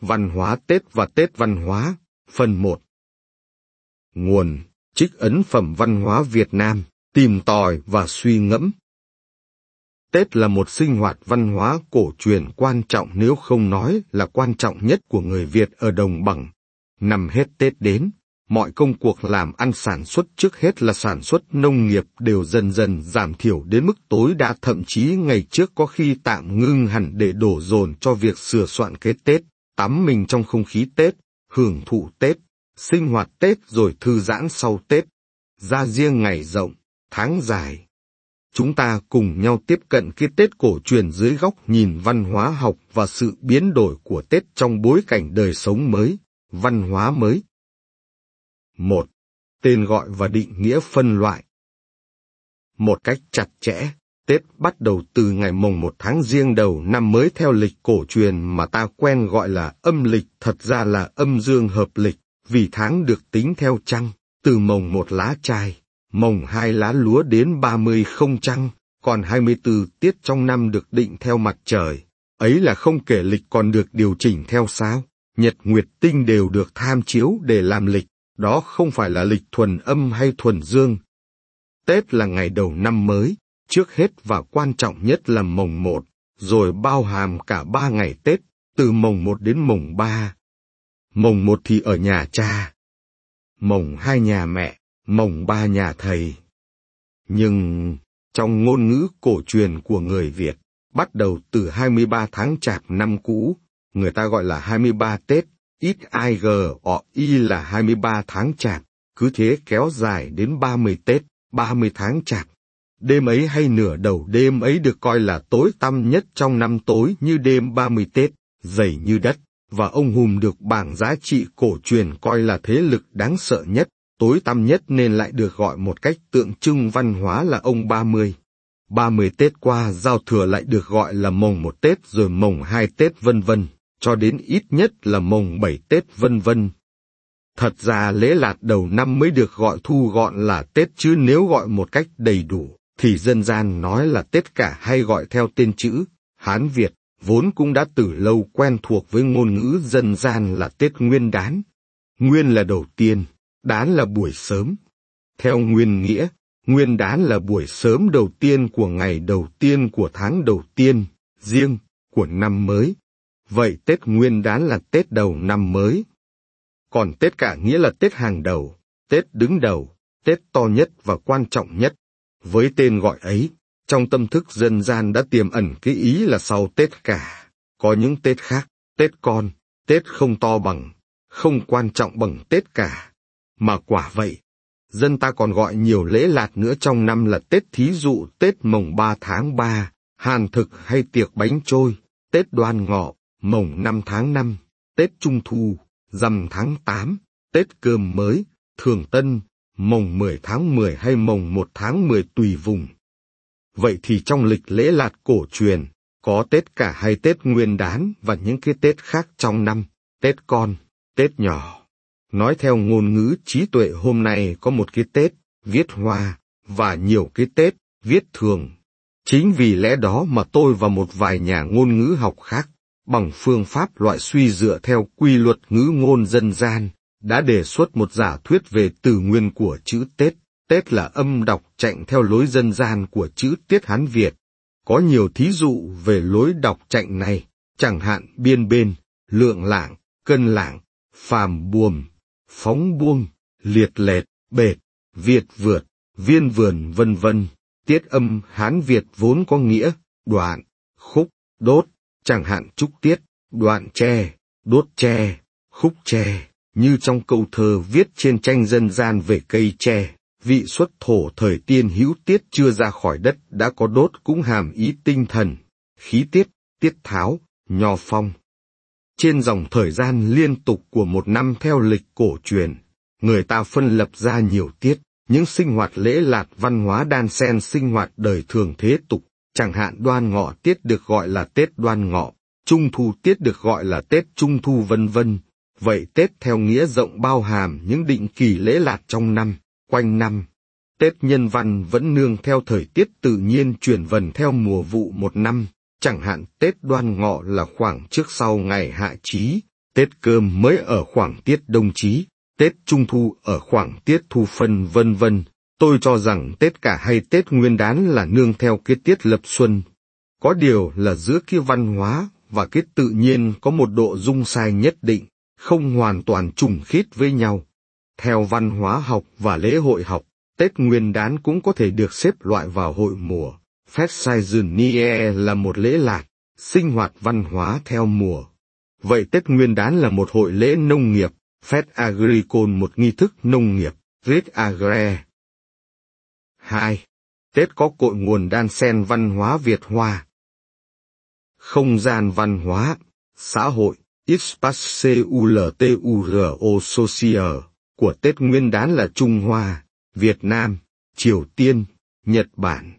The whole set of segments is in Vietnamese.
Văn hóa Tết và Tết văn hóa, phần 1 Nguồn, trích ấn phẩm văn hóa Việt Nam, tìm tòi và suy ngẫm. Tết là một sinh hoạt văn hóa cổ truyền quan trọng nếu không nói là quan trọng nhất của người Việt ở đồng bằng. Năm hết Tết đến, mọi công cuộc làm ăn sản xuất trước hết là sản xuất nông nghiệp đều dần dần giảm thiểu đến mức tối đa thậm chí ngày trước có khi tạm ngưng hẳn để đổ dồn cho việc sửa soạn cái Tết, tắm mình trong không khí Tết, hưởng thụ Tết, sinh hoạt Tết rồi thư giãn sau Tết, ra riêng ngày rộng, tháng dài. Chúng ta cùng nhau tiếp cận cái Tết cổ truyền dưới góc nhìn văn hóa học và sự biến đổi của Tết trong bối cảnh đời sống mới, văn hóa mới. 1. Tên gọi và định nghĩa phân loại Một cách chặt chẽ, Tết bắt đầu từ ngày mồng một tháng riêng đầu năm mới theo lịch cổ truyền mà ta quen gọi là âm lịch thật ra là âm dương hợp lịch, vì tháng được tính theo trăng, từ mồng một lá chai, mồng hai lá lúa đến ba mươi không trăng, còn hai mươi 24 tiết trong năm được định theo mặt trời. Ấy là không kể lịch còn được điều chỉnh theo sao, nhật nguyệt tinh đều được tham chiếu để làm lịch, đó không phải là lịch thuần âm hay thuần dương. Tết là ngày đầu năm mới, trước hết và quan trọng nhất là mồng 1, rồi bao hàm cả ba ngày Tết, từ mồng 1 đến mồng 3. Mồng 1 thì ở nhà cha, mồng 2 nhà mẹ, mồng 3 nhà thầy. Nhưng, trong ngôn ngữ cổ truyền của người Việt, bắt đầu từ 23 tháng chạp năm cũ, người ta gọi là 23 Tết, ít ai gờ ọ y là 23 tháng chạp, cứ thế kéo dài đến 30 Tết, 30 tháng chạp. Đêm ấy hay nửa đầu đêm ấy được coi là tối tăm nhất trong năm tối như đêm 30 Tết, dày như đất, và ông Hùm được bảng giá trị cổ truyền coi là thế lực đáng sợ nhất, tối tăm nhất nên lại được gọi một cách tượng trưng văn hóa là ông 30. 30 Tết qua giao thừa lại được gọi là mồng một Tết rồi mồng hai Tết vân vân, cho đến ít nhất là mồng bảy Tết vân vân. Thật ra lễ lạt đầu năm mới được gọi thu gọn là Tết chứ nếu gọi một cách đầy đủ, thì dân gian nói là Tết cả hay gọi theo tên chữ, Hán Việt, vốn cũng đã từ lâu quen thuộc với ngôn ngữ dân gian là Tết Nguyên đán. Nguyên là đầu tiên, đán là buổi sớm. Theo nguyên nghĩa, nguyên đán là buổi sớm đầu tiên của ngày đầu tiên của tháng đầu tiên, riêng, của năm mới. Vậy Tết Nguyên đán là Tết đầu năm mới. Còn Tết cả nghĩa là Tết hàng đầu, Tết đứng đầu, Tết to nhất và quan trọng nhất. Với tên gọi ấy, trong tâm thức dân gian đã tiềm ẩn cái ý là sau Tết cả, có những Tết khác, Tết con, Tết không to bằng, không quan trọng bằng Tết cả. Mà quả vậy, dân ta còn gọi nhiều lễ lạt nữa trong năm là Tết thí dụ Tết mồng ba tháng ba, hàn thực hay tiệc bánh trôi, Tết đoan ngọ, mồng năm tháng năm, Tết trung thu, rằm tháng tám, Tết cơm mới, thường tân, mồng mười tháng mười hay mồng một tháng mười tùy vùng. Vậy thì trong lịch lễ lạt cổ truyền, có Tết cả hay Tết nguyên đán và những cái Tết khác trong năm, Tết con, Tết nhỏ. Nói theo ngôn ngữ trí tuệ hôm nay có một cái Tết, viết hoa, và nhiều cái Tết, viết thường. Chính vì lẽ đó mà tôi và một vài nhà ngôn ngữ học khác, bằng phương pháp loại suy dựa theo quy luật ngữ ngôn dân gian, đã đề xuất một giả thuyết về từ nguyên của chữ Tết. Tết là âm đọc chạy theo lối dân gian của chữ Tiết Hán Việt. Có nhiều thí dụ về lối đọc chạy này, chẳng hạn biên bên, lượng lạng, cân lạng, phàm buồm, phóng buông, liệt lệt, bệt, việt vượt, viên vườn vân vân. Tiết âm Hán Việt vốn có nghĩa, đoạn, khúc, đốt, chẳng hạn trúc tiết, đoạn tre, đốt tre, khúc tre, như trong câu thơ viết trên tranh dân gian về cây tre. Vị xuất thổ thời tiên hữu tiết chưa ra khỏi đất đã có đốt cũng hàm ý tinh thần, khí tiết, tiết tháo, nho phong. Trên dòng thời gian liên tục của một năm theo lịch cổ truyền, người ta phân lập ra nhiều tiết, những sinh hoạt lễ lạt văn hóa đan xen sinh hoạt đời thường thế tục, chẳng hạn đoan ngọ tiết được gọi là Tết đoan ngọ, trung thu tiết được gọi là Tết trung thu vân vân. Vậy Tết theo nghĩa rộng bao hàm những định kỳ lễ lạt trong năm, quanh năm. Tết nhân văn vẫn nương theo thời tiết tự nhiên chuyển vần theo mùa vụ một năm, chẳng hạn Tết đoan ngọ là khoảng trước sau ngày hạ chí, Tết cơm mới ở khoảng tiết đông chí, Tết trung thu ở khoảng tiết thu phân vân vân. Tôi cho rằng Tết cả hay Tết nguyên đán là nương theo cái tiết lập xuân. Có điều là giữa cái văn hóa và cái tự nhiên có một độ dung sai nhất định, không hoàn toàn trùng khít với nhau. Theo văn hóa học và lễ hội học, Tết Nguyên đán cũng có thể được xếp loại vào hội mùa. Festsaisonnier là một lễ lạc, sinh hoạt văn hóa theo mùa. Vậy Tết Nguyên đán là một hội lễ nông nghiệp, Fest Agricole một nghi thức nông nghiệp, Rit Agre. 2. Tết có cội nguồn đan sen văn hóa Việt Hoa. Không gian văn hóa, xã hội, Espace Culturo Social của Tết Nguyên đán là Trung Hoa, Việt Nam, Triều Tiên, Nhật Bản.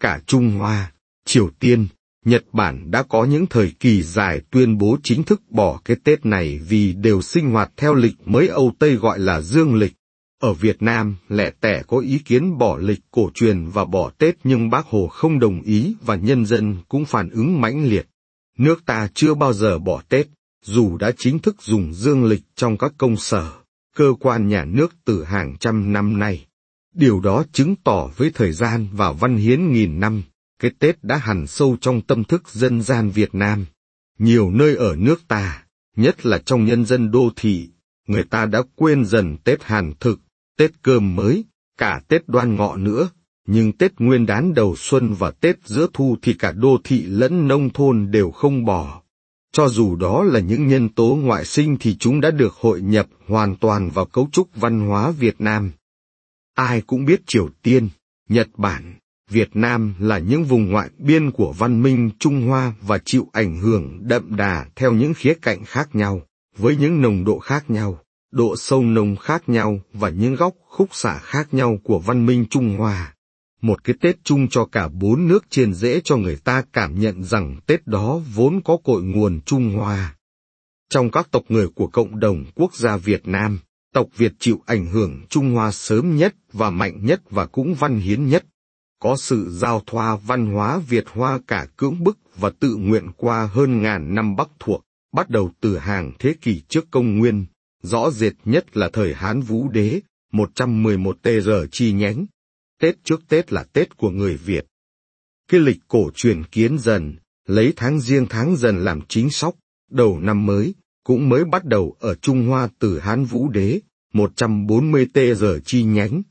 Cả Trung Hoa, Triều Tiên, Nhật Bản đã có những thời kỳ dài tuyên bố chính thức bỏ cái Tết này vì đều sinh hoạt theo lịch mới Âu Tây gọi là dương lịch. Ở Việt Nam, lẻ tẻ có ý kiến bỏ lịch cổ truyền và bỏ Tết nhưng bác Hồ không đồng ý và nhân dân cũng phản ứng mãnh liệt. Nước ta chưa bao giờ bỏ Tết, dù đã chính thức dùng dương lịch trong các công sở, cơ quan nhà nước từ hàng trăm năm nay. Điều đó chứng tỏ với thời gian và văn hiến nghìn năm, cái Tết đã hằn sâu trong tâm thức dân gian Việt Nam. Nhiều nơi ở nước ta, nhất là trong nhân dân đô thị, người ta đã quên dần Tết hàn thực, Tết cơm mới, cả Tết đoan ngọ nữa. Nhưng Tết nguyên đán đầu xuân và Tết giữa thu thì cả đô thị lẫn nông thôn đều không bỏ. Cho dù đó là những nhân tố ngoại sinh thì chúng đã được hội nhập hoàn toàn vào cấu trúc văn hóa Việt Nam. Ai cũng biết Triều Tiên, Nhật Bản, Việt Nam là những vùng ngoại biên của văn minh Trung Hoa và chịu ảnh hưởng đậm đà theo những khía cạnh khác nhau, với những nồng độ khác nhau, độ sâu nồng khác nhau và những góc khúc xạ khác nhau của văn minh Trung Hoa. Một cái Tết chung cho cả bốn nước trên dễ cho người ta cảm nhận rằng Tết đó vốn có cội nguồn Trung Hoa. Trong các tộc người của cộng đồng quốc gia Việt Nam, tộc Việt chịu ảnh hưởng Trung Hoa sớm nhất và mạnh nhất và cũng văn hiến nhất. Có sự giao thoa văn hóa Việt Hoa cả cưỡng bức và tự nguyện qua hơn ngàn năm Bắc thuộc, bắt đầu từ hàng thế kỷ trước công nguyên, rõ rệt nhất là thời Hán Vũ Đế, 111 TR chi nhánh. Tết trước Tết là Tết của người Việt. Cái lịch cổ truyền kiến dần, lấy tháng riêng tháng dần làm chính sóc, đầu năm mới, cũng mới bắt đầu ở Trung Hoa từ Hán Vũ Đế, 140 giờ chi nhánh.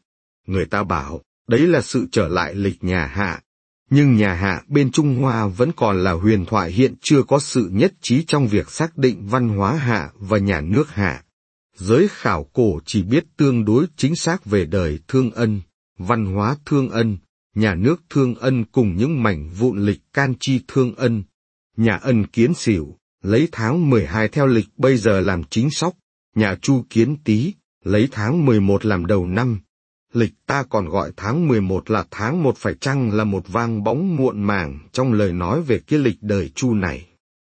Người ta bảo, đấy là sự trở lại lịch nhà Hạ. Nhưng nhà Hạ bên Trung Hoa vẫn còn là huyền thoại hiện chưa có sự nhất trí trong việc xác định văn hóa Hạ và nhà nước Hạ. Giới khảo cổ chỉ biết tương đối chính xác về đời thương ân, văn hóa thương ân, nhà nước thương ân cùng những mảnh vụn lịch can chi thương ân. Nhà ân kiến xỉu, lấy tháng 12 theo lịch bây giờ làm chính sóc, nhà chu kiến tý, lấy tháng 11 làm đầu năm. Lịch ta còn gọi tháng 11 là tháng một phải chăng là một vang bóng muộn màng trong lời nói về cái lịch đời chu này.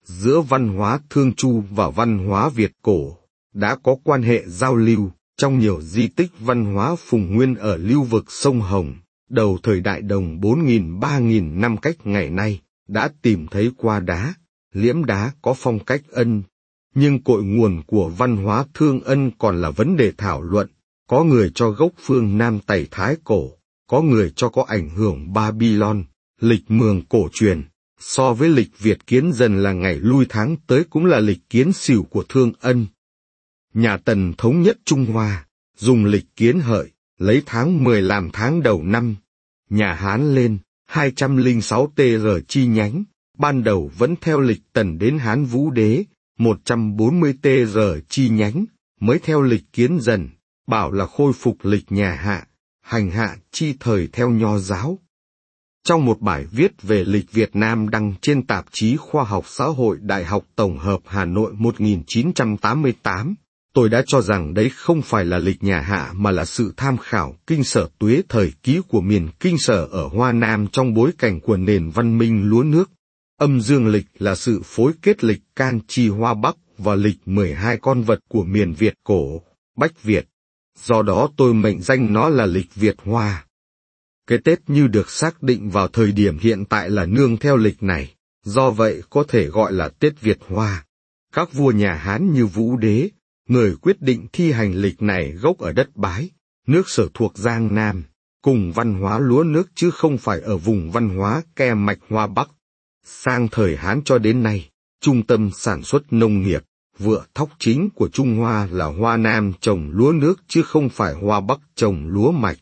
Giữa văn hóa thương chu và văn hóa Việt cổ, đã có quan hệ giao lưu trong nhiều di tích văn hóa phùng nguyên ở lưu vực sông Hồng, đầu thời đại đồng 4.000-3.000 năm cách ngày nay, đã tìm thấy qua đá, liễm đá có phong cách ân. Nhưng cội nguồn của văn hóa thương ân còn là vấn đề thảo luận, có người cho gốc phương Nam Tẩy Thái cổ, có người cho có ảnh hưởng Babylon, lịch mường cổ truyền. So với lịch Việt kiến dần là ngày lui tháng tới cũng là lịch kiến xỉu của thương ân. Nhà Tần thống nhất Trung Hoa, dùng lịch kiến hợi, lấy tháng 10 làm tháng đầu năm. Nhà Hán lên, 206 TR chi nhánh, ban đầu vẫn theo lịch Tần đến Hán Vũ Đế, 140 TR chi nhánh, mới theo lịch kiến dần, bảo là khôi phục lịch nhà Hạ, hành hạ chi thời theo nho giáo. Trong một bài viết về lịch Việt Nam đăng trên tạp chí Khoa học Xã hội Đại học Tổng hợp Hà Nội 1988, tôi đã cho rằng đấy không phải là lịch nhà Hạ mà là sự tham khảo kinh sở tuế thời ký của miền kinh sở ở Hoa Nam trong bối cảnh của nền văn minh lúa nước. Âm dương lịch là sự phối kết lịch can chi Hoa Bắc và lịch 12 con vật của miền Việt cổ, Bách Việt. Do đó tôi mệnh danh nó là lịch Việt Hoa. Cái Tết như được xác định vào thời điểm hiện tại là nương theo lịch này, do vậy có thể gọi là Tết Việt Hoa. Các vua nhà Hán như Vũ Đế, người quyết định thi hành lịch này gốc ở đất Bái, nước sở thuộc Giang Nam, cùng văn hóa lúa nước chứ không phải ở vùng văn hóa ke mạch Hoa Bắc. Sang thời Hán cho đến nay, trung tâm sản xuất nông nghiệp, vựa thóc chính của Trung Hoa là Hoa Nam trồng lúa nước chứ không phải Hoa Bắc trồng lúa mạch.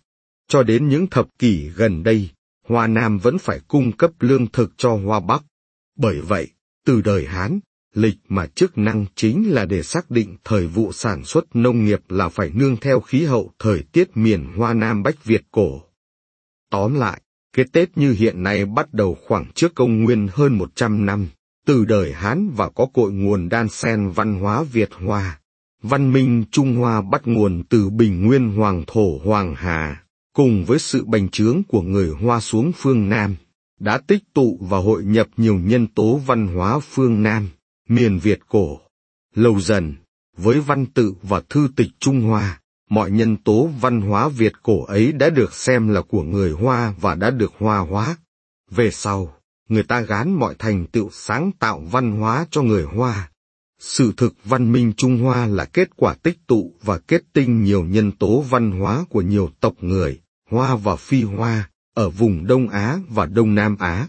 Cho đến những thập kỷ gần đây, Hoa Nam vẫn phải cung cấp lương thực cho Hoa Bắc. Bởi vậy, từ đời Hán, lịch mà chức năng chính là để xác định thời vụ sản xuất nông nghiệp là phải nương theo khí hậu thời tiết miền Hoa Nam Bách Việt cổ. Tóm lại, cái Tết như hiện nay bắt đầu khoảng trước công nguyên hơn 100 năm, từ đời Hán và có cội nguồn đan sen văn hóa Việt Hoa. Văn minh Trung Hoa bắt nguồn từ bình nguyên Hoàng Thổ Hoàng Hà, cùng với sự bành trướng của người Hoa xuống phương Nam, đã tích tụ và hội nhập nhiều nhân tố văn hóa phương Nam, miền Việt cổ. Lâu dần, với văn tự và thư tịch Trung Hoa, mọi nhân tố văn hóa Việt cổ ấy đã được xem là của người Hoa và đã được Hoa hóa. Về sau, người ta gán mọi thành tựu sáng tạo văn hóa cho người Hoa. Sự thực văn minh Trung Hoa là kết quả tích tụ và kết tinh nhiều nhân tố văn hóa của nhiều tộc người, Hoa và Phi Hoa, ở vùng Đông Á và Đông Nam Á.